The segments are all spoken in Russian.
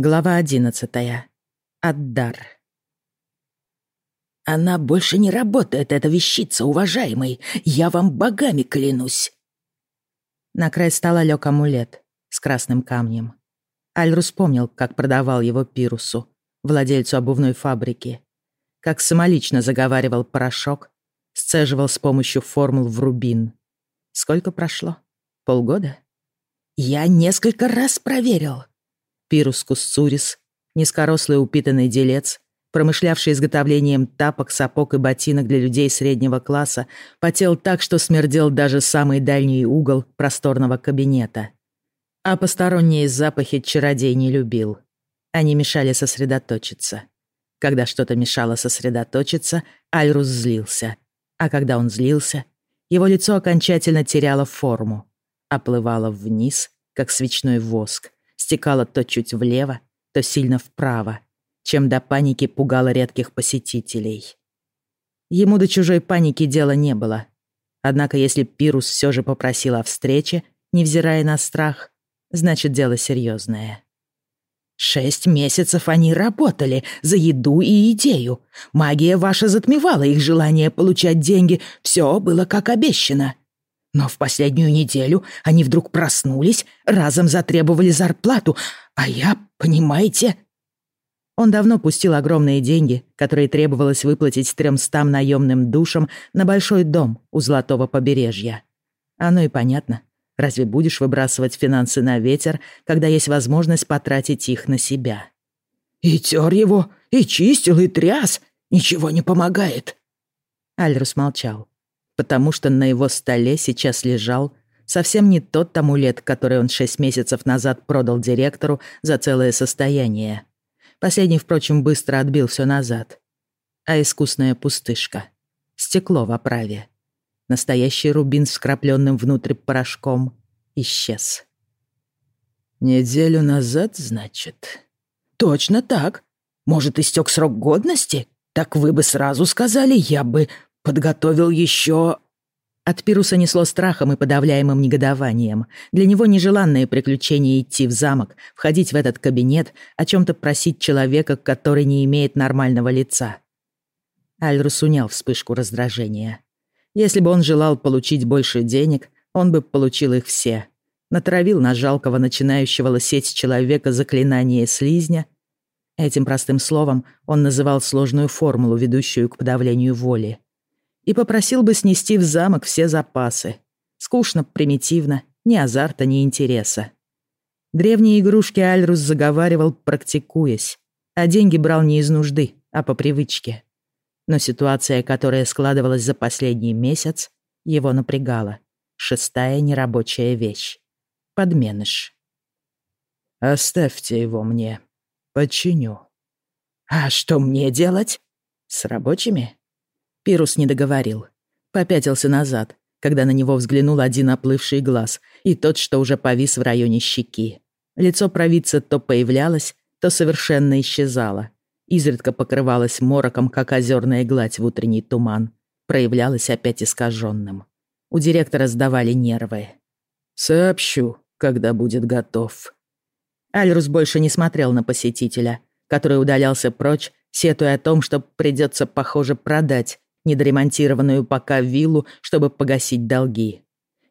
Глава одиннадцатая. Аддар. «Она больше не работает, эта вещица, уважаемый. Я вам богами клянусь». На край стола лег амулет с красным камнем. Альрус помнил, как продавал его Пирусу, владельцу обувной фабрики. Как самолично заговаривал порошок, сцеживал с помощью формул в рубин. Сколько прошло? Полгода? «Я несколько раз проверил», Пирус Кусцурис, низкорослый упитанный делец, промышлявший изготовлением тапок, сапог и ботинок для людей среднего класса, потел так, что смердел даже самый дальний угол просторного кабинета. А посторонние запахи чародей не любил. Они мешали сосредоточиться. Когда что-то мешало сосредоточиться, Альрус злился. А когда он злился, его лицо окончательно теряло форму, оплывало вниз, как свечной воск, стекала то чуть влево, то сильно вправо, чем до паники пугало редких посетителей. Ему до чужой паники дела не было. Однако если Пирус все же попросил о встрече, невзирая на страх, значит дело серьезное. «Шесть месяцев они работали за еду и идею. Магия ваша затмевала их желание получать деньги. Все было как обещано. Но в последнюю неделю они вдруг проснулись, разом затребовали зарплату, а я, понимаете... Он давно пустил огромные деньги, которые требовалось выплатить тремстам наемным душам на большой дом у Золотого побережья. Оно и понятно. Разве будешь выбрасывать финансы на ветер, когда есть возможность потратить их на себя? «И тер его, и чистил, и тряс. Ничего не помогает». Альрус молчал потому что на его столе сейчас лежал совсем не тот амулет, который он шесть месяцев назад продал директору за целое состояние. Последний, впрочем, быстро отбил все назад. А искусная пустышка. Стекло в оправе. Настоящий рубин с вкрапленным внутрь порошком исчез. «Неделю назад, значит?» «Точно так. Может, истек срок годности? Так вы бы сразу сказали, я бы подготовил еще...» От Пируса несло страхом и подавляемым негодованием. Для него нежеланное приключение идти в замок, входить в этот кабинет, о чем-то просить человека, который не имеет нормального лица. Альрус унял вспышку раздражения. Если бы он желал получить больше денег, он бы получил их все. Натравил на жалкого начинающего лысеть человека заклинание слизня. Этим простым словом он называл сложную формулу, ведущую к подавлению воли и попросил бы снести в замок все запасы. Скучно, примитивно, ни азарта, ни интереса. Древние игрушки Альрус заговаривал, практикуясь, а деньги брал не из нужды, а по привычке. Но ситуация, которая складывалась за последний месяц, его напрягала. Шестая нерабочая вещь. Подменыш. «Оставьте его мне. Починю». «А что мне делать?» «С рабочими?» Пирус не договорил. Попятился назад, когда на него взглянул один оплывший глаз и тот, что уже повис в районе щеки. Лицо провидца то появлялось, то совершенно исчезало. Изредка покрывалось мороком, как озерная гладь в утренний туман. Проявлялось опять искаженным. У директора сдавали нервы. «Сообщу, когда будет готов». Альрус больше не смотрел на посетителя, который удалялся прочь, сетуя о том, что придется, похоже, продать недоремонтированную пока виллу, чтобы погасить долги.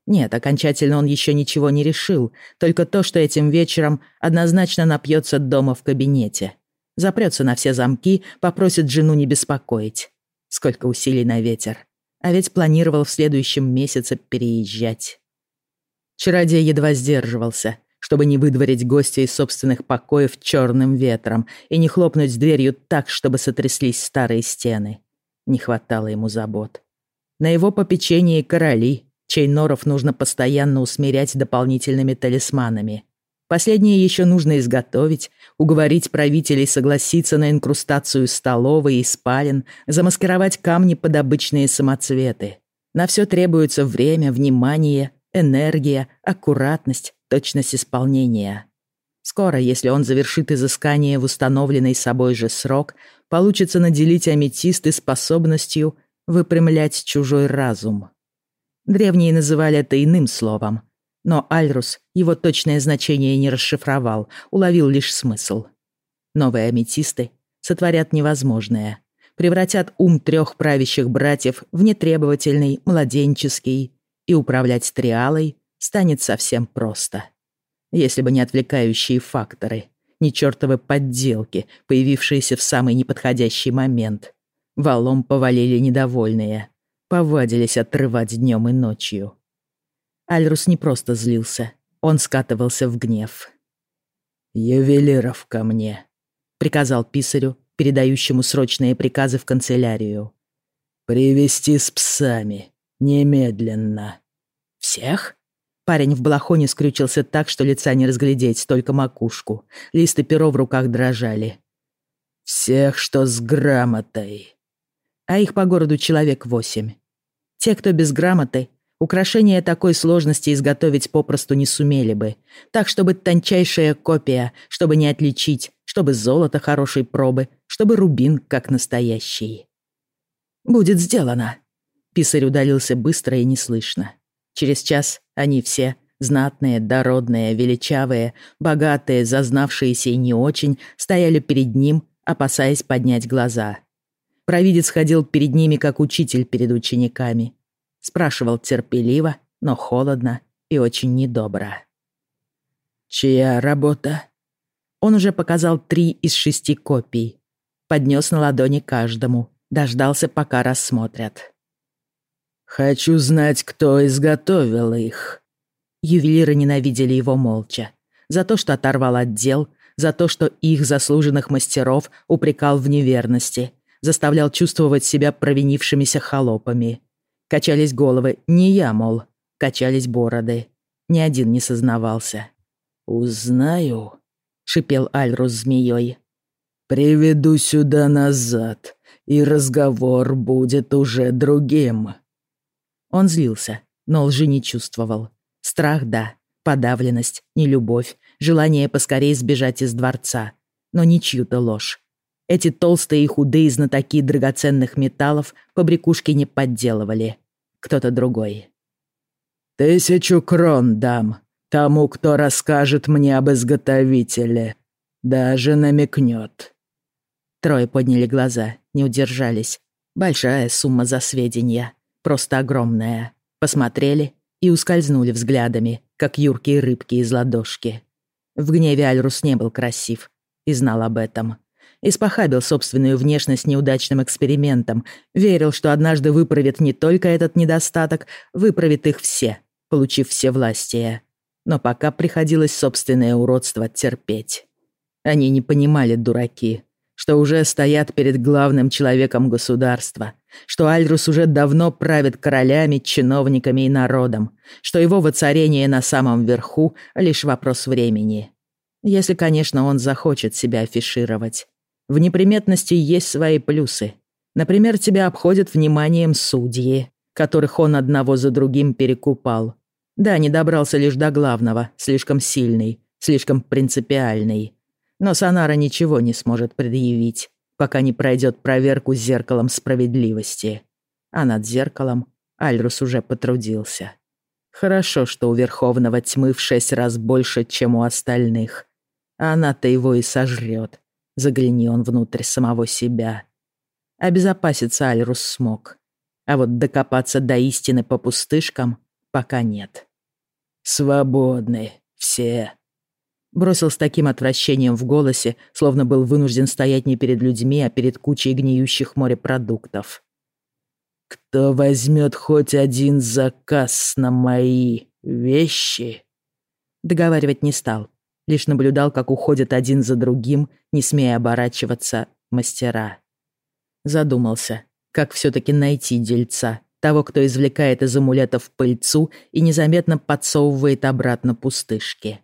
Нет, окончательно он еще ничего не решил, только то, что этим вечером однозначно напьется дома в кабинете. Запрется на все замки, попросит жену не беспокоить. Сколько усилий на ветер. А ведь планировал в следующем месяце переезжать. Чародей едва сдерживался, чтобы не выдворить гостя из собственных покоев черным ветром и не хлопнуть дверью так, чтобы сотряслись старые стены. Не хватало ему забот. На его попечении короли, чей норов нужно постоянно усмирять дополнительными талисманами. Последнее еще нужно изготовить, уговорить правителей согласиться на инкрустацию столовой и спален, замаскировать камни под обычные самоцветы. На все требуется время, внимание, энергия, аккуратность, точность исполнения. Скоро, если он завершит изыскание в установленный собой же срок, получится наделить аметисты способностью выпрямлять чужой разум. Древние называли это иным словом, но Альрус его точное значение не расшифровал, уловил лишь смысл. Новые аметисты сотворят невозможное. Превратят ум трех правящих братьев в нетребовательный, младенческий, и управлять триалой станет совсем просто. Если бы не отвлекающие факторы, не чертовы подделки, появившиеся в самый неподходящий момент. Валом повалили недовольные, повадились отрывать днем и ночью. Альрус не просто злился, он скатывался в гнев. «Ювелиров ко мне», — приказал писарю, передающему срочные приказы в канцелярию. «Привести с псами. Немедленно». «Всех?» Парень в балахоне скрючился так, что лица не разглядеть, только макушку. Листы перо в руках дрожали. «Всех, что с грамотой». А их по городу человек восемь. Те, кто без грамоты, украшения такой сложности изготовить попросту не сумели бы. Так, чтобы тончайшая копия, чтобы не отличить, чтобы золото хорошей пробы, чтобы рубин как настоящий. «Будет сделано». Писарь удалился быстро и неслышно. Через час они все, знатные, дородные, величавые, богатые, зазнавшиеся и не очень, стояли перед ним, опасаясь поднять глаза. Провидец ходил перед ними, как учитель перед учениками. Спрашивал терпеливо, но холодно и очень недобро. «Чья работа?» Он уже показал три из шести копий. Поднес на ладони каждому, дождался, пока рассмотрят. «Хочу знать, кто изготовил их». Ювелиры ненавидели его молча. За то, что оторвал отдел, за то, что их заслуженных мастеров упрекал в неверности, заставлял чувствовать себя провинившимися холопами. Качались головы, не я, мол, качались бороды. Ни один не сознавался. «Узнаю», — шипел Альрус змеей. «Приведу сюда назад, и разговор будет уже другим». Он злился, но лжи не чувствовал. Страх — да, подавленность, нелюбовь, желание поскорее сбежать из дворца. Но не чью-то ложь. Эти толстые и худые знатоки драгоценных металлов побрякушки не подделывали. Кто-то другой. «Тысячу крон дам тому, кто расскажет мне об изготовителе. Даже намекнет». Трое подняли глаза, не удержались. Большая сумма за сведения просто огромная. Посмотрели и ускользнули взглядами, как юркие рыбки из ладошки. В гневе Альрус не был красив и знал об этом. Испохабил собственную внешность неудачным экспериментом, верил, что однажды выправит не только этот недостаток, выправит их все, получив все властия. Но пока приходилось собственное уродство терпеть. Они не понимали, дураки, что уже стоят перед главным человеком государства, что Альрус уже давно правит королями, чиновниками и народом, что его воцарение на самом верху — лишь вопрос времени. Если, конечно, он захочет себя афишировать. В неприметности есть свои плюсы. Например, тебя обходят вниманием судьи, которых он одного за другим перекупал. Да, не добрался лишь до главного, слишком сильный, слишком принципиальный. Но Санара ничего не сможет предъявить, пока не пройдет проверку зеркалом справедливости. А над зеркалом Альрус уже потрудился. Хорошо, что у Верховного тьмы в шесть раз больше, чем у остальных. А она-то его и сожрет. Загляни он внутрь самого себя. Обезопаситься Альрус смог. А вот докопаться до истины по пустышкам пока нет. «Свободны все», Бросил с таким отвращением в голосе, словно был вынужден стоять не перед людьми, а перед кучей гниющих морепродуктов. «Кто возьмет хоть один заказ на мои вещи?» Договаривать не стал, лишь наблюдал, как уходят один за другим, не смея оборачиваться, мастера. Задумался, как все-таки найти дельца, того, кто извлекает из амулетов пыльцу и незаметно подсовывает обратно пустышки.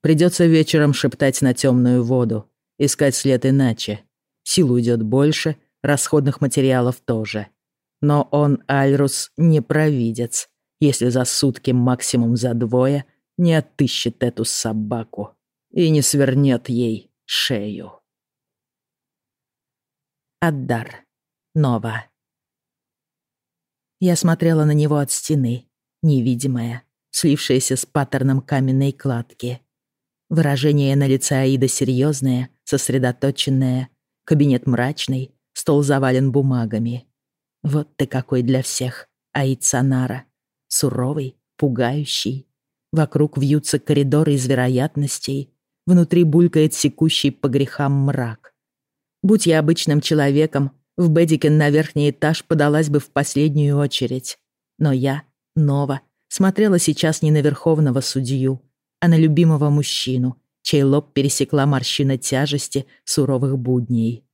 Придется вечером шептать на темную воду, искать след иначе. Сил уйдет больше, расходных материалов тоже. Но он, Альрус, не провидец, если за сутки, максимум за двое, не отыщет эту собаку и не свернет ей шею. Аддар. Нова. Я смотрела на него от стены, невидимая, слившаяся с паттерном каменной кладки. Выражение на лице Аида серьезное, сосредоточенное. Кабинет мрачный, стол завален бумагами. Вот ты какой для всех, Аид Санара. Суровый, пугающий. Вокруг вьются коридоры из вероятностей. Внутри булькает секущий по грехам мрак. Будь я обычным человеком, в Бедикен на верхний этаж подалась бы в последнюю очередь. Но я, Нова, смотрела сейчас не на верховного судью, а на любимого мужчину, чей лоб пересекла морщина тяжести суровых будней.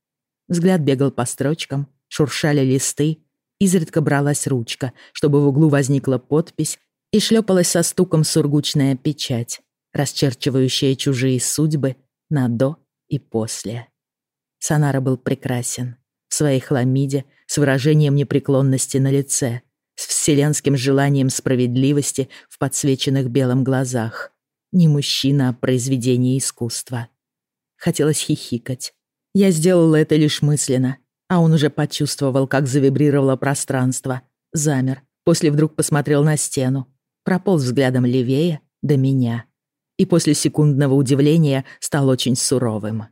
Взгляд бегал по строчкам, шуршали листы, изредка бралась ручка, чтобы в углу возникла подпись и шлепалась со стуком сургучная печать, расчерчивающая чужие судьбы на «до» и «после». Санара был прекрасен в своей хламиде с выражением непреклонности на лице, с вселенским желанием справедливости в подсвеченных белым глазах. Не мужчина, а произведение искусства. Хотелось хихикать. Я сделала это лишь мысленно, а он уже почувствовал, как завибрировало пространство. Замер, после вдруг посмотрел на стену, прополз взглядом левее до меня. И после секундного удивления стал очень суровым.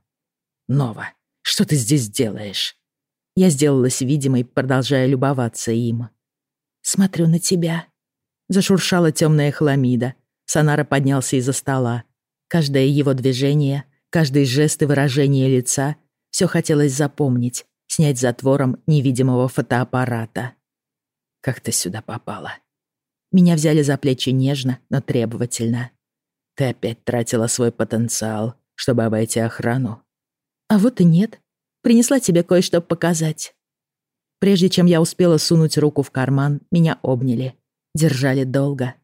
«Нова, что ты здесь делаешь?» Я сделалась видимой, продолжая любоваться им. «Смотрю на тебя». Зашуршала темная хламида, Санара поднялся из-за стола. Каждое его движение, каждый жест и выражение лица все хотелось запомнить, снять затвором невидимого фотоаппарата. «Как ты сюда попала?» Меня взяли за плечи нежно, но требовательно. «Ты опять тратила свой потенциал, чтобы обойти охрану?» «А вот и нет. Принесла тебе кое-что показать». Прежде чем я успела сунуть руку в карман, меня обняли. Держали долго.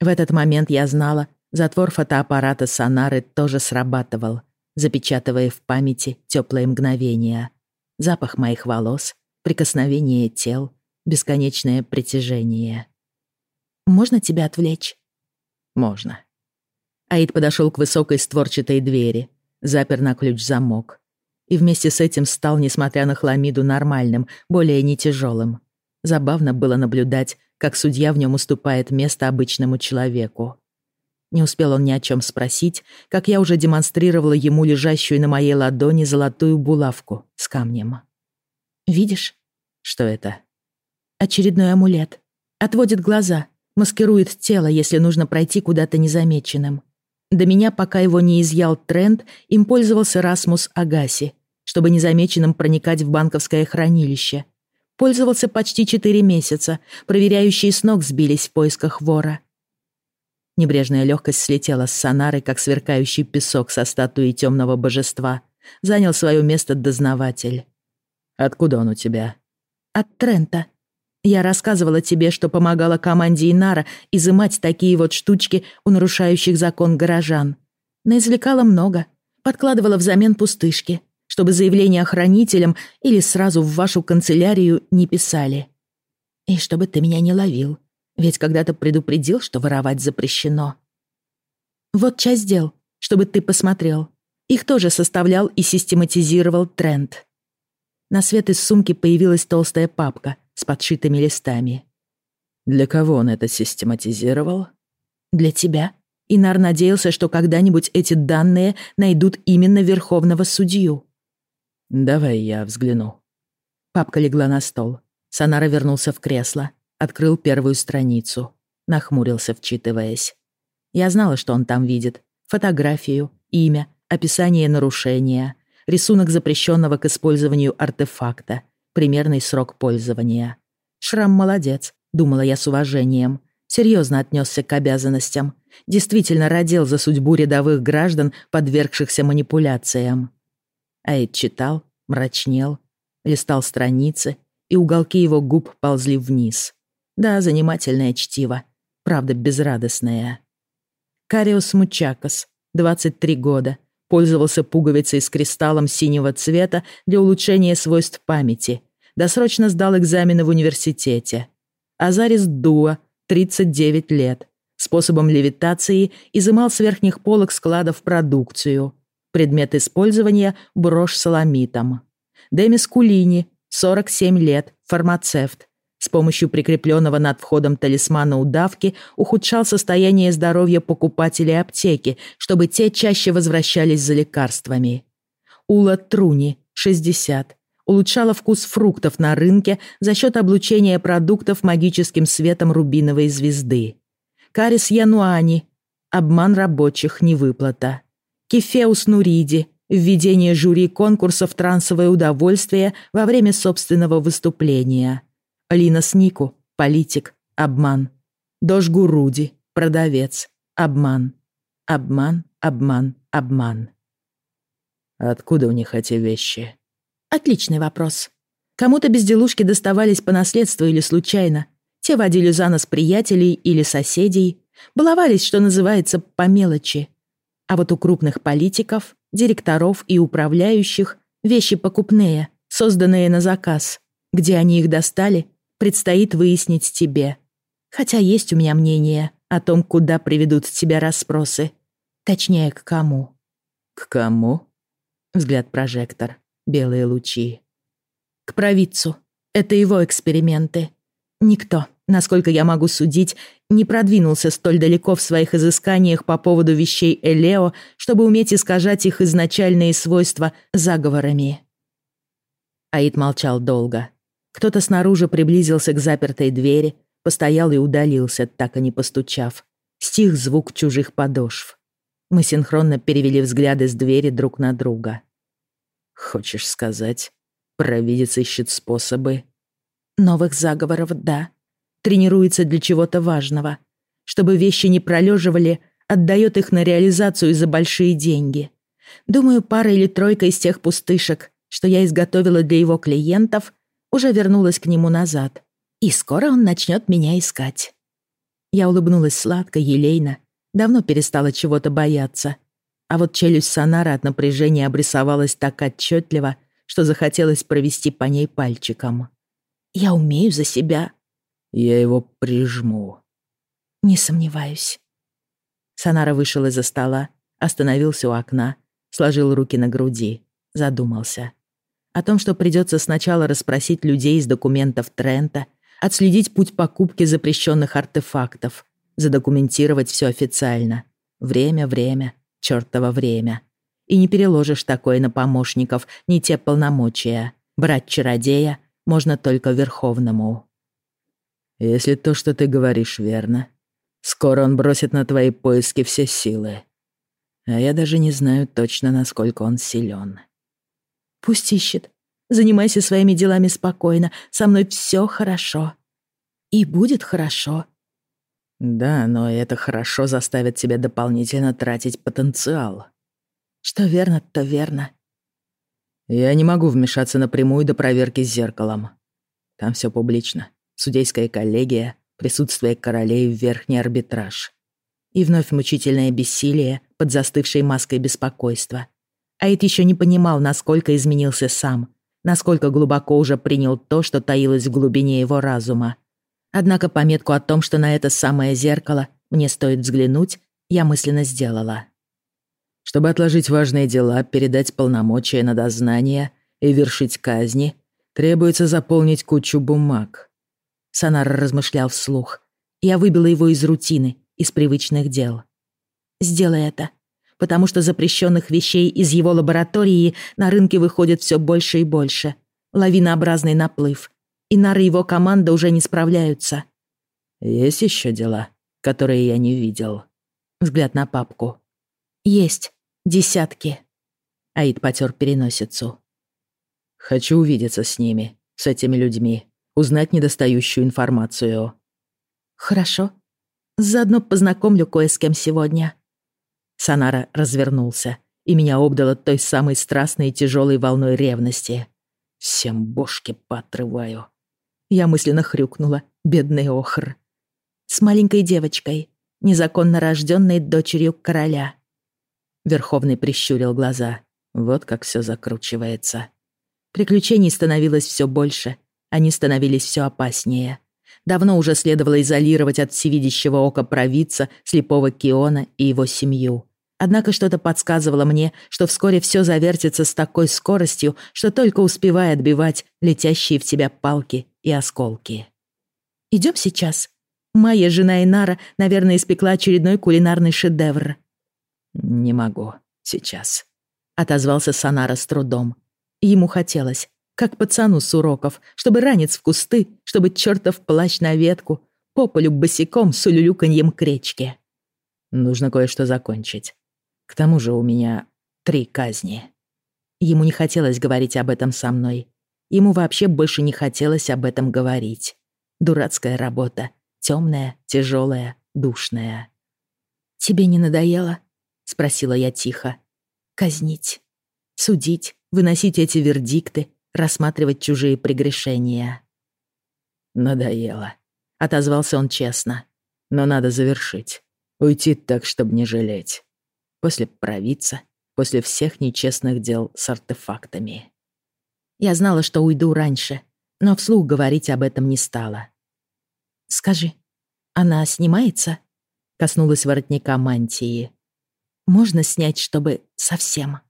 В этот момент я знала, затвор фотоаппарата Сонары тоже срабатывал, запечатывая в памяти теплые мгновения. Запах моих волос, прикосновение тел, бесконечное притяжение. «Можно тебя отвлечь?» «Можно». Аид подошел к высокой створчатой двери, запер на ключ замок. И вместе с этим стал, несмотря на хламиду, нормальным, более не тяжелым. Забавно было наблюдать, как судья в нем уступает место обычному человеку. Не успел он ни о чем спросить, как я уже демонстрировала ему лежащую на моей ладони золотую булавку с камнем. «Видишь?» «Что это?» «Очередной амулет. Отводит глаза, маскирует тело, если нужно пройти куда-то незамеченным. До меня, пока его не изъял тренд, им пользовался Расмус Агаси, чтобы незамеченным проникать в банковское хранилище. Пользовался почти четыре месяца, проверяющие с ног сбились в поисках вора. Небрежная легкость слетела с сонары, как сверкающий песок со статуи темного божества. Занял свое место дознаватель. «Откуда он у тебя?» «От Трента. Я рассказывала тебе, что помогала команде Инара изымать такие вот штучки у нарушающих закон горожан. Наизвлекала много. Подкладывала взамен пустышки чтобы заявление охранителям или сразу в вашу канцелярию не писали. И чтобы ты меня не ловил, ведь когда-то предупредил, что воровать запрещено. Вот часть дел, чтобы ты посмотрел. Их тоже составлял и систематизировал тренд. На свет из сумки появилась толстая папка с подшитыми листами. Для кого он это систематизировал? Для тебя. Инар надеялся, что когда-нибудь эти данные найдут именно верховного судью. «Давай я взгляну». Папка легла на стол. Санара вернулся в кресло, открыл первую страницу, нахмурился, вчитываясь. Я знала, что он там видит. Фотографию, имя, описание нарушения, рисунок запрещенного к использованию артефакта, примерный срок пользования. Шрам молодец, думала я с уважением. Серьезно отнесся к обязанностям. Действительно родил за судьбу рядовых граждан, подвергшихся манипуляциям. Аид читал, мрачнел, листал страницы, и уголки его губ ползли вниз. Да, занимательное чтиво, правда, безрадостное. Кариус Мучакос, 23 года, пользовался пуговицей с кристаллом синего цвета для улучшения свойств памяти, досрочно сдал экзамены в университете. Азарис Дуа, 39 лет, способом левитации изымал с верхних полок складов продукцию – Предмет использования – брошь с аламитом. Демис Кулини, 47 лет, фармацевт. С помощью прикрепленного над входом талисмана удавки ухудшал состояние здоровья покупателей аптеки, чтобы те чаще возвращались за лекарствами. Ула Труни, 60, улучшала вкус фруктов на рынке за счет облучения продуктов магическим светом рубиновой звезды. Карис Януани, обман рабочих, невыплата. Кефеус Нуриди, введение жюри конкурсов трансовое удовольствие во время собственного выступления. Лина Снику, политик, обман. Дож Гуруди, продавец, обман. Обман, обман, обман. Откуда у них эти вещи? Отличный вопрос. Кому-то безделушки доставались по наследству или случайно. Те водили за нос приятелей или соседей. Баловались, что называется, по мелочи. А вот у крупных политиков, директоров и управляющих вещи покупные, созданные на заказ. Где они их достали, предстоит выяснить тебе. Хотя есть у меня мнение о том, куда приведут тебя расспросы. Точнее, к кому. К кому? Взгляд прожектор белые лучи. К провидцу. Это его эксперименты. Никто, насколько я могу судить, не продвинулся столь далеко в своих изысканиях по поводу вещей Элео, чтобы уметь искажать их изначальные свойства заговорами. Аид молчал долго. Кто-то снаружи приблизился к запертой двери, постоял и удалился, так и не постучав. Стих звук чужих подошв. Мы синхронно перевели взгляды с двери друг на друга. Хочешь сказать, провидец ищет способы? Новых заговоров, да. Тренируется для чего-то важного. Чтобы вещи не пролеживали, отдает их на реализацию за большие деньги. Думаю, пара или тройка из тех пустышек, что я изготовила для его клиентов, уже вернулась к нему назад. И скоро он начнет меня искать. Я улыбнулась сладко, елейно, давно перестала чего-то бояться а вот челюсть Сонара от напряжения обрисовалась так отчетливо, что захотелось провести по ней пальчиком. «Я умею за себя». «Я его прижму». «Не сомневаюсь». Сонара вышел из-за стола, остановился у окна, сложил руки на груди, задумался. О том, что придется сначала расспросить людей из документов Трента, отследить путь покупки запрещенных артефактов, задокументировать все официально. Время, время, чертово время. И не переложишь такое на помощников, не те полномочия. Брать чародея можно только Верховному. Если то, что ты говоришь, верно, скоро он бросит на твои поиски все силы. А я даже не знаю точно, насколько он силен. Пусть ищет. Занимайся своими делами спокойно. Со мной все хорошо. И будет хорошо. Да, но это хорошо заставит тебя дополнительно тратить потенциал. Что верно, то верно. Я не могу вмешаться напрямую до проверки с зеркалом. Там все публично. Судейская коллегия, присутствие королей в верхний арбитраж. И вновь мучительное бессилие под застывшей маской беспокойства. Аид еще не понимал, насколько изменился сам, насколько глубоко уже принял то, что таилось в глубине его разума. Однако пометку о том, что на это самое зеркало мне стоит взглянуть, я мысленно сделала. Чтобы отложить важные дела, передать полномочия на дознание и вершить казни, требуется заполнить кучу бумаг. Сонар размышлял вслух. Я выбила его из рутины, из привычных дел. Сделай это, потому что запрещенных вещей из его лаборатории на рынке выходит все больше и больше. Лавинообразный наплыв, и Нара и его команда уже не справляются. Есть еще дела, которые я не видел. Взгляд на папку. Есть. Десятки. Аид потер переносицу. Хочу увидеться с ними, с этими людьми, узнать недостающую информацию. Хорошо. Заодно познакомлю кое с кем сегодня. Санара развернулся, и меня обдало той самой страстной и тяжелой волной ревности. Всем бошки поотрываю. Я мысленно хрюкнула. Бедный охр. С маленькой девочкой, незаконно рожденной дочерью короля. Верховный прищурил глаза. Вот как все закручивается. Приключений становилось все больше. Они становились все опаснее. Давно уже следовало изолировать от всевидящего ока провидца, слепого Киона и его семью. Однако что-то подсказывало мне, что вскоре все завертится с такой скоростью, что только успевая отбивать летящие в тебя палки и осколки. Идем сейчас. Моя жена Инара, наверное, испекла очередной кулинарный шедевр». «Не могу. Сейчас», — отозвался Санара с трудом. Ему хотелось, как пацану с уроков, чтобы ранец в кусты, чтобы чертов плащ на ветку, по полю босиком с улюлюканьем к речке. Нужно кое-что закончить. К тому же у меня три казни. Ему не хотелось говорить об этом со мной. Ему вообще больше не хотелось об этом говорить. Дурацкая работа. Темная, тяжелая, душная. «Тебе не надоело?» — спросила я тихо. «Казнить, судить, выносить эти вердикты, рассматривать чужие прегрешения». «Надоело», — отозвался он честно. «Но надо завершить. Уйти так, чтобы не жалеть. После провидца, после всех нечестных дел с артефактами». Я знала, что уйду раньше, но вслух говорить об этом не стала. «Скажи, она снимается?» Коснулась воротника мантии. «Можно снять, чтобы совсем?»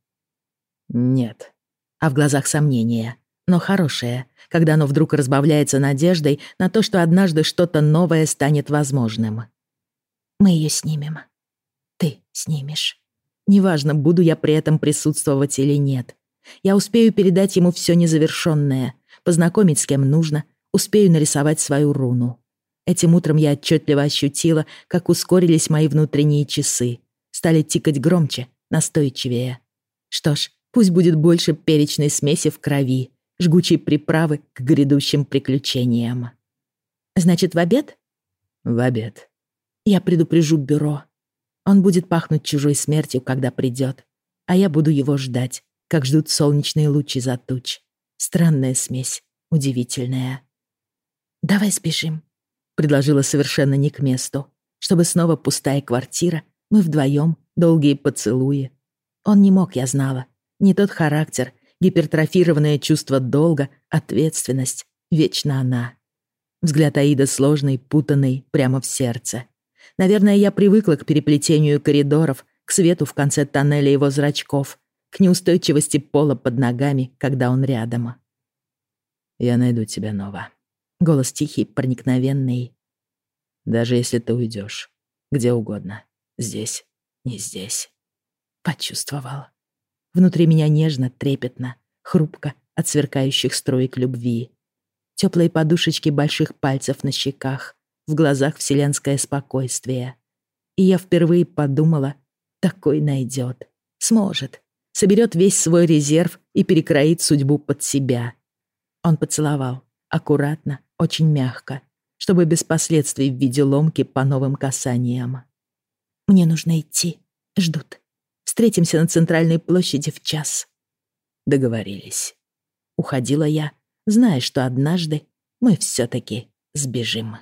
«Нет». А в глазах сомнения, но хорошее, когда оно вдруг разбавляется надеждой на то, что однажды что-то новое станет возможным. «Мы ее снимем. Ты снимешь. Неважно, буду я при этом присутствовать или нет. Я успею передать ему все незавершенное, познакомить с кем нужно, успею нарисовать свою руну. Этим утром я отчетливо ощутила, как ускорились мои внутренние часы, стали тикать громче, настойчивее. Что ж, пусть будет больше перечной смеси в крови, жгучей приправы к грядущим приключениям. Значит, в обед? В обед. Я предупрежу бюро. Он будет пахнуть чужой смертью, когда придет, а я буду его ждать, как ждут солнечные лучи за туч. Странная смесь, удивительная. «Давай сбежим», — предложила совершенно не к месту, чтобы снова пустая квартира, мы вдвоем, долгие поцелуи. Он не мог, я знала. Не тот характер, гипертрофированное чувство долга, ответственность, вечно она. Взгляд Аида сложный, путанный, прямо в сердце. Наверное, я привыкла к переплетению коридоров, к свету в конце тоннеля его зрачков, к неустойчивости пола под ногами, когда он рядом. «Я найду тебя, Нова». Голос тихий, проникновенный. «Даже если ты уйдешь, где угодно, здесь, не здесь». Почувствовал. Внутри меня нежно, трепетно, хрупко от сверкающих строек любви. Теплые подушечки больших пальцев на щеках, в глазах вселенское спокойствие. И я впервые подумала, такой найдет, сможет, соберет весь свой резерв и перекроит судьбу под себя. Он поцеловал, аккуратно, очень мягко, чтобы без последствий в виде ломки по новым касаниям. «Мне нужно идти. Ждут. Встретимся на центральной площади в час». Договорились. Уходила я, зная, что однажды мы все-таки сбежим.